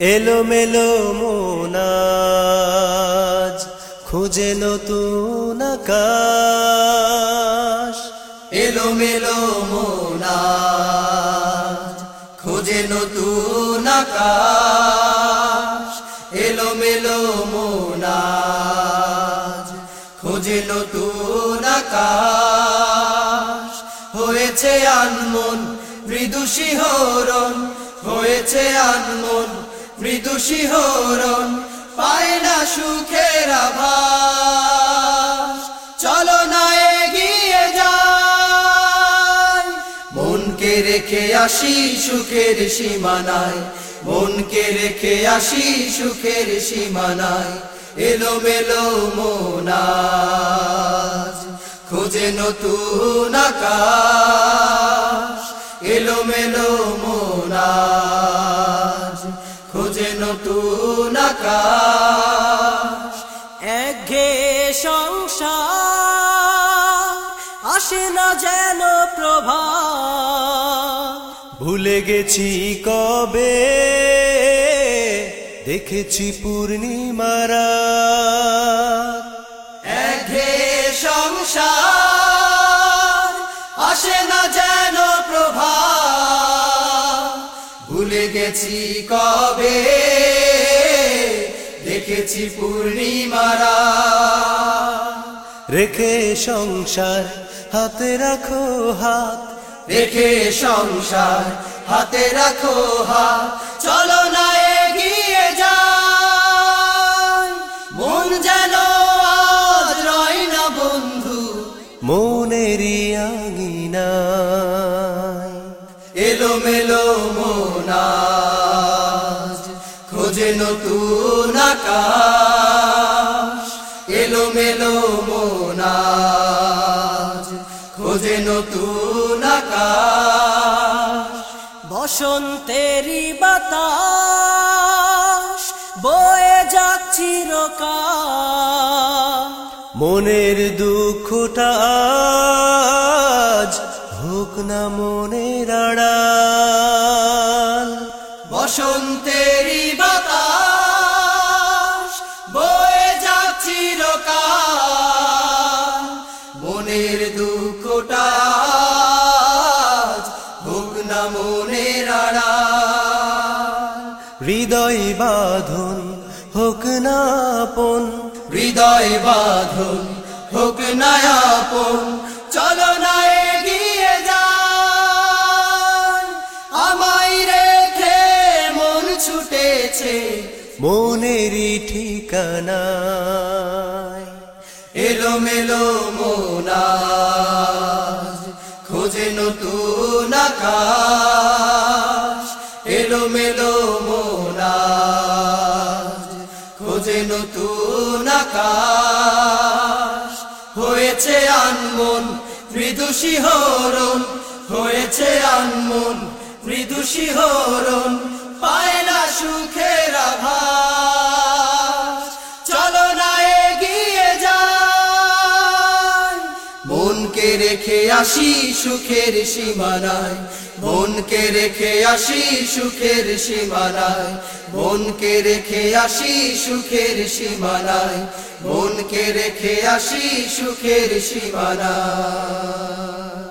এলো মেলো মোনাজ খুঁজে নতুন আকাশ। এলো মেলো মোনাজ খোঁজে নতুন আকাশ। এলো মেলো মোনাজ খোঁজে নতুন আকাশ। হয়েছে আনমন, মৃদু শিহরণ, হয়েছে আনমন মৃদু শিহরণ পায় না সুখের আভাস। চলো না এগিয়ে যাই। মনকে রেখে আসি সুখের সীমানায়। মনকে রেখে আসি সুখের সীমানায়। এলো মেলো মোনাজ খোঁজে নতুন আকাশ। এলো মেলো মোনাজ আকাশ একঘে সংসার আসে না যেন প্রভা ভুলে গেছি কবে দেখেছি পূর্ণিমারা একঘে সংসার আসে না যেন প্রভা ভুলে গেছি কবে দেখেছি পূর্ণিমারা। রেখে সংসার হাতে রাখো হাত। রেখে সংসার হাতে রাখো হাত। চলো না এগিয়ে যাই। মন যেন আজ রয় না বন্ধু। মনেরই আঙিনায় মেলো মোনাজ খোঁজে নতুন আকাশ। বসন্তেরই বাতাস বয়ে যাচ্ছি রোকা মনের দুঃখটা আজ হোক না মনের আড়াল। মনের হৃদয় বাঁধন হোক না আপন। হৃদয় বাঁধন হোক না আপন। চলো না এগিয়ে আমায় রেখে মন ছুটেছে মনেরই ঠিকানায়। এলো মেলো মোনাজ খোঁজে নতুন আকাশ এলো মেলো মোনাজ, খোঁজে নতুন আকাশ। হয়েছে আনমন, মৃদু শিহরণ, হয়েছে আনমন, মৃদু শিহরণ, পায় না সুখের মনকে রেখে আসি সুখের সীমানায়। মনকে রেখে আসি সুখের সীমানায়। মনকে রেখে আসি সুখের সীমানায়। মনকে রেখে আসি সুখের সীমানায়।